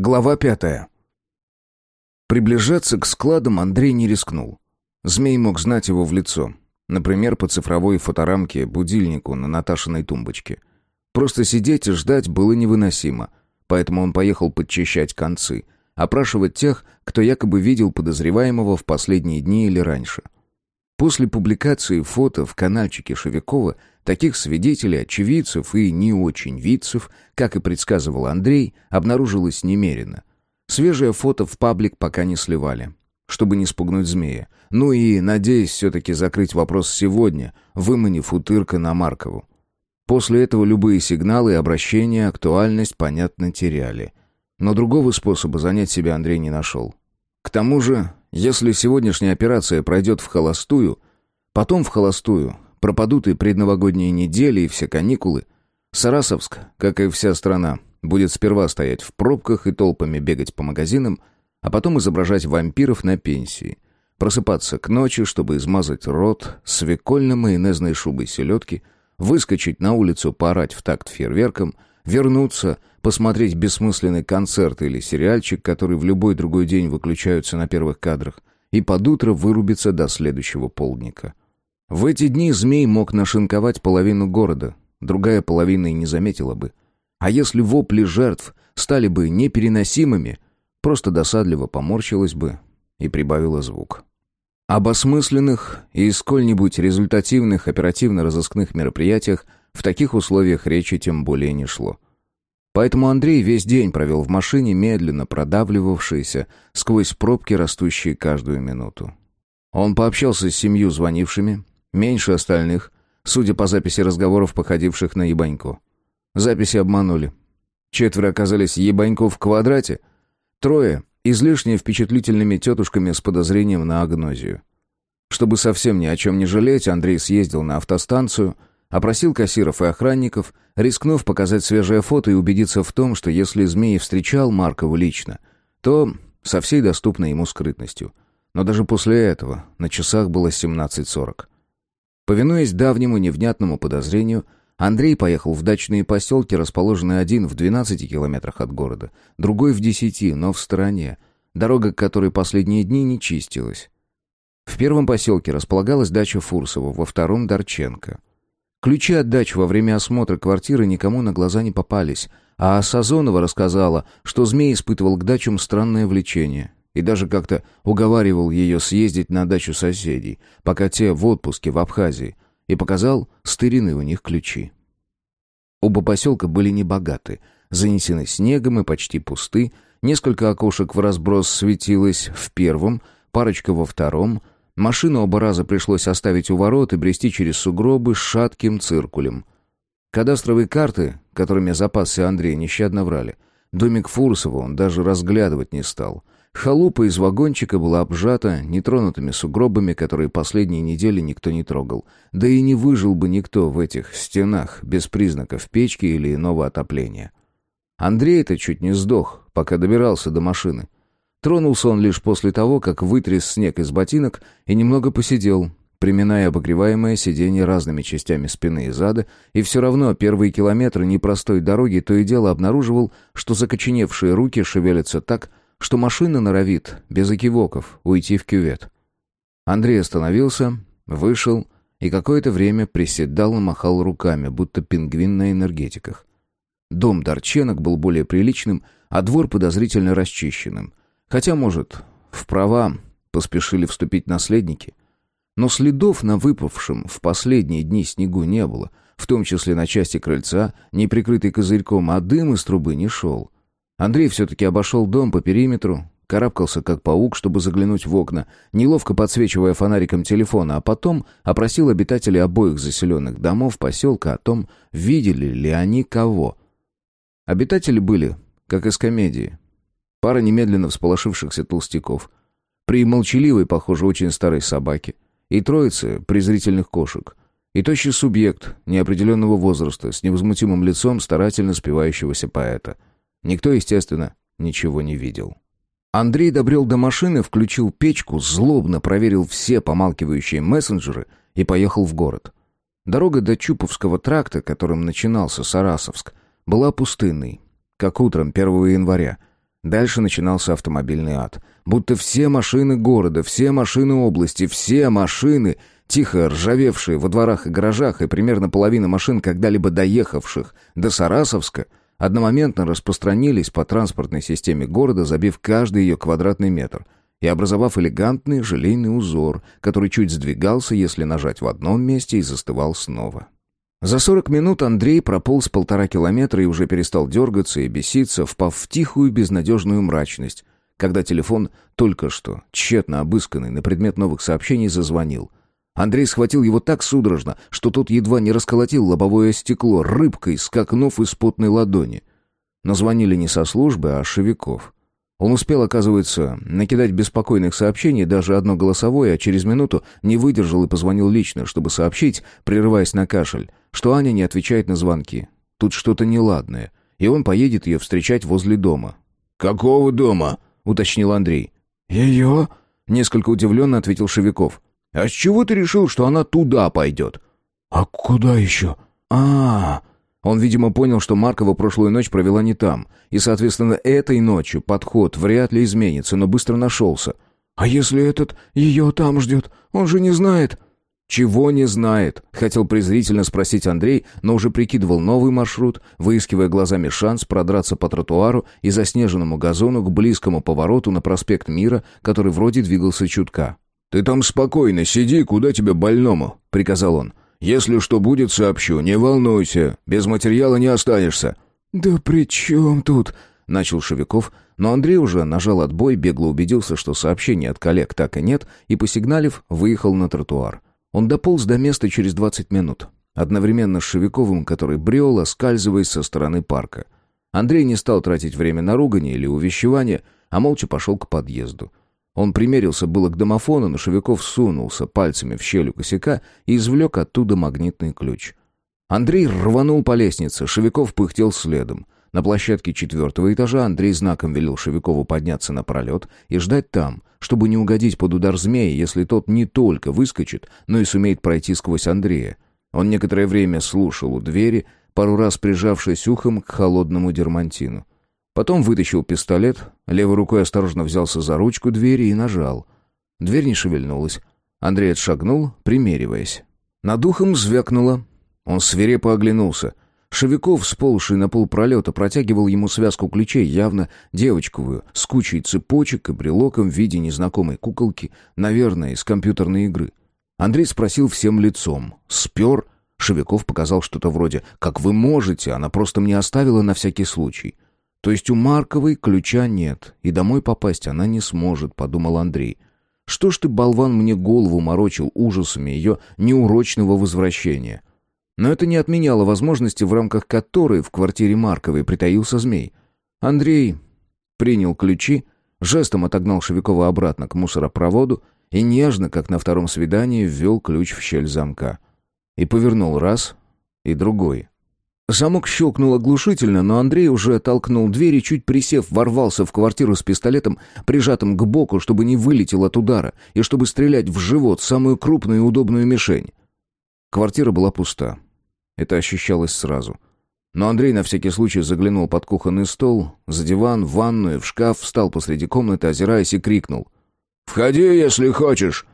Глава пятая. Приближаться к складам Андрей не рискнул. Змей мог знать его в лицо. Например, по цифровой фоторамке будильнику на Наташиной тумбочке. Просто сидеть и ждать было невыносимо, поэтому он поехал подчищать концы, опрашивать тех, кто якобы видел подозреваемого в последние дни или раньше. После публикации фото в каналчике Шевякова таких свидетелей, очевидцев и не очень видцев, как и предсказывал Андрей, обнаружилось немерено. Свежее фото в паблик пока не сливали, чтобы не спугнуть змея. Ну и, надеясь все-таки закрыть вопрос сегодня, выманив утырка на Маркову. После этого любые сигналы и обращения актуальность, понятно, теряли. Но другого способа занять себя Андрей не нашел. К тому же, если сегодняшняя операция пройдет в холостую, потом в холостую пропадут и предновогодние недели, и все каникулы, Сарасовск, как и вся страна, будет сперва стоять в пробках и толпами бегать по магазинам, а потом изображать вампиров на пенсии, просыпаться к ночи, чтобы измазать рот свекольно-майонезной шубой селедки, выскочить на улицу поорать в такт фейерверком, вернуться, посмотреть бессмысленный концерт или сериальчик, который в любой другой день выключаются на первых кадрах, и под утро вырубиться до следующего полдника. В эти дни змей мог нашинковать половину города, другая половина и не заметила бы — а если вопли жертв стали бы непереносимыми, просто досадливо поморщилась бы и прибавила звук. Об осмысленных и сколь-нибудь результативных оперативно-розыскных мероприятиях в таких условиях речи тем более не шло. Поэтому Андрей весь день провел в машине, медленно продавливавшейся сквозь пробки, растущие каждую минуту. Он пообщался с семью звонившими, меньше остальных, судя по записи разговоров, походивших на ебанько. Записи обманули. Четверо оказались ебанько в квадрате, трое — излишне впечатлительными тетушками с подозрением на агнозию. Чтобы совсем ни о чем не жалеть, Андрей съездил на автостанцию, опросил кассиров и охранников, рискнув показать свежее фото и убедиться в том, что если Змей встречал Маркову лично, то со всей доступной ему скрытностью. Но даже после этого на часах было 17.40. Повинуясь давнему невнятному подозрению, Андрей поехал в дачные поселки, расположенные один в 12 километрах от города, другой в 10, но в стороне, дорога к которой последние дни не чистилась. В первом поселке располагалась дача Фурсова, во втором — Дорченко. Ключи от дач во время осмотра квартиры никому на глаза не попались, а Сазонова рассказала, что змей испытывал к дачам странное влечение и даже как-то уговаривал ее съездить на дачу соседей, пока те в отпуске в Абхазии — и показал старины у них ключи. Оба поселка были небогаты, занесены снегом и почти пусты, несколько окошек в разброс светилось в первом, парочка во втором, машину оба раза пришлось оставить у ворот и брести через сугробы с шатким циркулем. Кадастровые карты, которыми запасся Андрей, нещадно врали. Домик Фурсова он даже разглядывать не стал — Халупа из вагончика была обжата нетронутыми сугробами, которые последние недели никто не трогал. Да и не выжил бы никто в этих стенах без признаков печки или иного отопления. Андрей-то чуть не сдох, пока добирался до машины. Тронулся он лишь после того, как вытряс снег из ботинок и немного посидел, приминая обогреваемое сиденье разными частями спины и зада, и все равно первые километры непростой дороги то и дело обнаруживал, что закоченевшие руки шевелятся так, что машина норовит, без окивоков, уйти в кювет. Андрей остановился, вышел и какое-то время приседал и махал руками, будто пингвин на энергетиках. Дом Дорченок был более приличным, а двор подозрительно расчищенным. Хотя, может, в права поспешили вступить наследники. Но следов на выпавшем в последние дни снегу не было, в том числе на части крыльца, не прикрытой козырьком, а дым из трубы не шел. Андрей все-таки обошел дом по периметру, карабкался как паук, чтобы заглянуть в окна, неловко подсвечивая фонариком телефона, а потом опросил обитателей обоих заселенных домов поселка о том, видели ли они кого. Обитатели были, как из комедии. Пара немедленно всполошившихся толстяков. При молчаливой, похоже, очень старой собаке. И троицы презрительных кошек. И тощий субъект неопределенного возраста с невозмутимым лицом старательно спевающегося поэта — Никто, естественно, ничего не видел. Андрей добрел до машины, включил печку, злобно проверил все помалкивающие мессенджеры и поехал в город. Дорога до Чуповского тракта, которым начинался Сарасовск, была пустынной, как утром 1 января. Дальше начинался автомобильный ад. Будто все машины города, все машины области, все машины, тихо ржавевшие во дворах и гаражах, и примерно половина машин, когда-либо доехавших до Сарасовска, одномоментно распространились по транспортной системе города, забив каждый ее квадратный метр и образовав элегантный желейный узор, который чуть сдвигался, если нажать в одном месте, и застывал снова. За сорок минут Андрей прополз полтора километра и уже перестал дергаться и беситься, впав в тихую безнадежную мрачность, когда телефон, только что тщетно обысканный на предмет новых сообщений, зазвонил. Андрей схватил его так судорожно, что тот едва не расколотил лобовое стекло, рыбкой скакнув из потной ладони. Но звонили не со службы, а Шевиков. Он успел, оказывается, накидать беспокойных сообщений, даже одно голосовое, а через минуту не выдержал и позвонил лично, чтобы сообщить, прерываясь на кашель, что Аня не отвечает на звонки. Тут что-то неладное, и он поедет ее встречать возле дома. «Какого дома?» — уточнил Андрей. «Ее?» — несколько удивленно ответил Шевиков. «А с чего ты решил, что она туда пойдет?» «А куда еще?» «А-а-а!» Он, видимо, понял, что Маркова прошлую ночь провела не там, и, соответственно, этой ночью подход вряд ли изменится, но быстро нашелся. «А если этот ее там ждет? Он же не знает...» «Чего не знает?» — хотел презрительно спросить Андрей, но уже прикидывал новый маршрут, выискивая глазами шанс продраться по тротуару и заснеженному газону к близкому повороту на проспект Мира, который вроде двигался чутка. «Ты там спокойно сиди, куда тебе больному», — приказал он. Если что будет, сообщу. Не волнуйся, без материала не останешься». «Да при чем тут?» — начал Шевиков, но Андрей уже нажал отбой, бегло убедился, что сообщений от коллег так и нет, и, посигналив, выехал на тротуар. Он дополз до места через двадцать минут, одновременно с Шевиковым, который брел, оскальзываясь со стороны парка. Андрей не стал тратить время на ругань или увещевание, а молча пошел к подъезду. Он примерился было к домофону, но Шевиков сунулся пальцами в щель у косяка и извлек оттуда магнитный ключ. Андрей рванул по лестнице, Шевиков пыхтел следом. На площадке четвертого этажа Андрей знаком велел Шевикову подняться на пролет и ждать там, чтобы не угодить под удар змея, если тот не только выскочит, но и сумеет пройти сквозь Андрея. Он некоторое время слушал у двери, пару раз прижавшись ухом к холодному дермантину. Потом вытащил пистолет, левой рукой осторожно взялся за ручку двери и нажал. Дверь не шевельнулась. Андрей отшагнул, примериваясь. Над ухом звякнуло. Он свирепо оглянулся. Шевиков, сползший на пол пролета, протягивал ему связку ключей, явно девочковую, с кучей цепочек и брелоком в виде незнакомой куколки, наверное, из компьютерной игры. Андрей спросил всем лицом. «Спер?» Шевиков показал что-то вроде «Как вы можете, она просто мне оставила на всякий случай». То есть у Марковой ключа нет, и домой попасть она не сможет, подумал Андрей. Что ж ты, болван, мне голову морочил ужасами ее неурочного возвращения? Но это не отменяло возможности, в рамках которой в квартире Марковой притаился змей. Андрей принял ключи, жестом отогнал Шевикова обратно к мусоропроводу и нежно, как на втором свидании, ввел ключ в щель замка. И повернул раз и другой. Замок щелкнул оглушительно, но Андрей уже толкнул дверь и, чуть присев, ворвался в квартиру с пистолетом, прижатым к боку, чтобы не вылетел от удара, и чтобы стрелять в живот, самую крупную и удобную мишень. Квартира была пуста. Это ощущалось сразу. Но Андрей на всякий случай заглянул под кухонный стол, за диван, в ванную, в шкаф, встал посреди комнаты, озираясь и крикнул. «Входи, если хочешь!»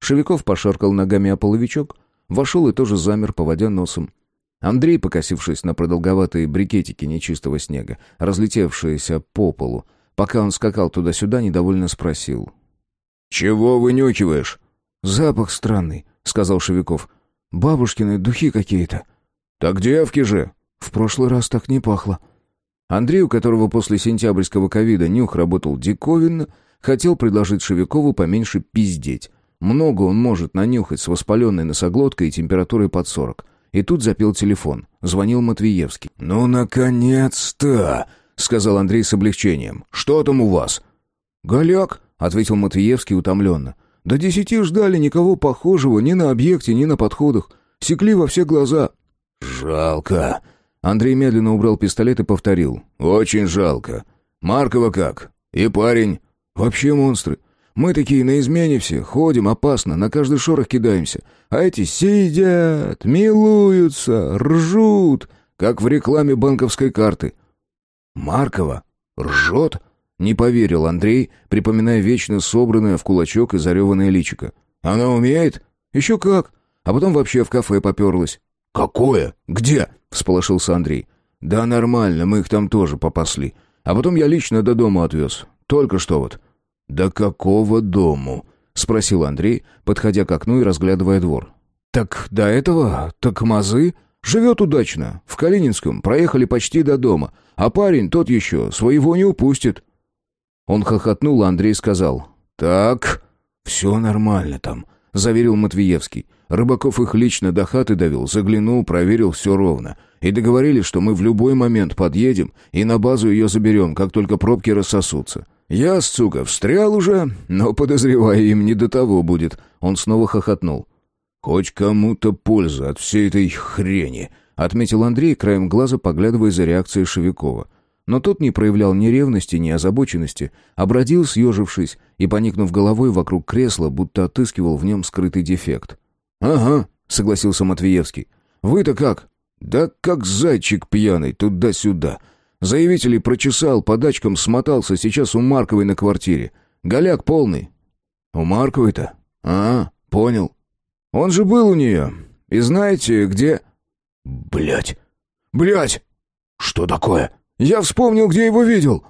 Шевиков пошаркал ногами о половичок, вошел и тоже замер, поводя носом. Андрей, покосившись на продолговатые брикетики нечистого снега, разлетевшиеся по полу, пока он скакал туда-сюда, недовольно спросил. «Чего вынюхиваешь?» «Запах странный», — сказал Шевиков. «Бабушкины духи какие-то». «Так девки же!» «В прошлый раз так не пахло». Андрей, у которого после сентябрьского ковида нюх работал диковинно, хотел предложить Шевикову поменьше пиздеть. Много он может нанюхать с воспаленной носоглоткой и температурой под сорок. И тут запел телефон. Звонил Матвеевский. «Ну, наконец-то!» — сказал Андрей с облегчением. «Что там у вас?» «Голяк», — ответил Матвеевский утомленно. «До десяти ждали никого похожего ни на объекте, ни на подходах. Секли во все глаза». «Жалко». Андрей медленно убрал пистолет и повторил. «Очень жалко. Маркова как? И парень?» «Вообще монстры. Мы такие на измене все, ходим опасно, на каждый шорох кидаемся. А эти сидят, милуются, ржут, как в рекламе банковской карты. Маркова ржет? Не поверил Андрей, припоминая вечно собранное в кулачок и зареванное личико. «Она умеет?» «Еще как. А потом вообще в кафе поперлась». «Какое? Где?» — всполошился Андрей. «Да нормально, мы их там тоже попасли. А потом я лично до дома отвез. Только что вот». «До какого дому?» — спросил Андрей, подходя к окну и разглядывая двор. «Так до этого, так мазы. Живет удачно. В Калининском проехали почти до дома. А парень тот еще своего не упустит». Он хохотнул, а Андрей сказал. «Так, все нормально там», — заверил Матвеевский. Рыбаков их лично до хаты довел, заглянул, проверил все ровно. И договорились, что мы в любой момент подъедем и на базу ее заберем, как только пробки рассосутся. Я, сука, встрял уже, но, подозреваю, им не до того будет. Он снова хохотнул. «Хоть кому-то польза от всей этой хрени», — отметил Андрей, краем глаза поглядывая за реакцией Шевикова. Но тот не проявлял ни ревности, ни озабоченности, а бродил, съежившись и поникнув головой вокруг кресла, будто отыскивал в нем скрытый дефект. «Ага», — согласился Матвеевский. «Вы-то как?» «Да как зайчик пьяный, туда-сюда. Заявителей прочесал, по дачкам смотался, сейчас у Марковой на квартире. Голяк полный». «У Марковой-то?» «А, понял. Он же был у нее. И знаете, где...» Блять! Блять! Что такое?» «Я вспомнил, где его видел!»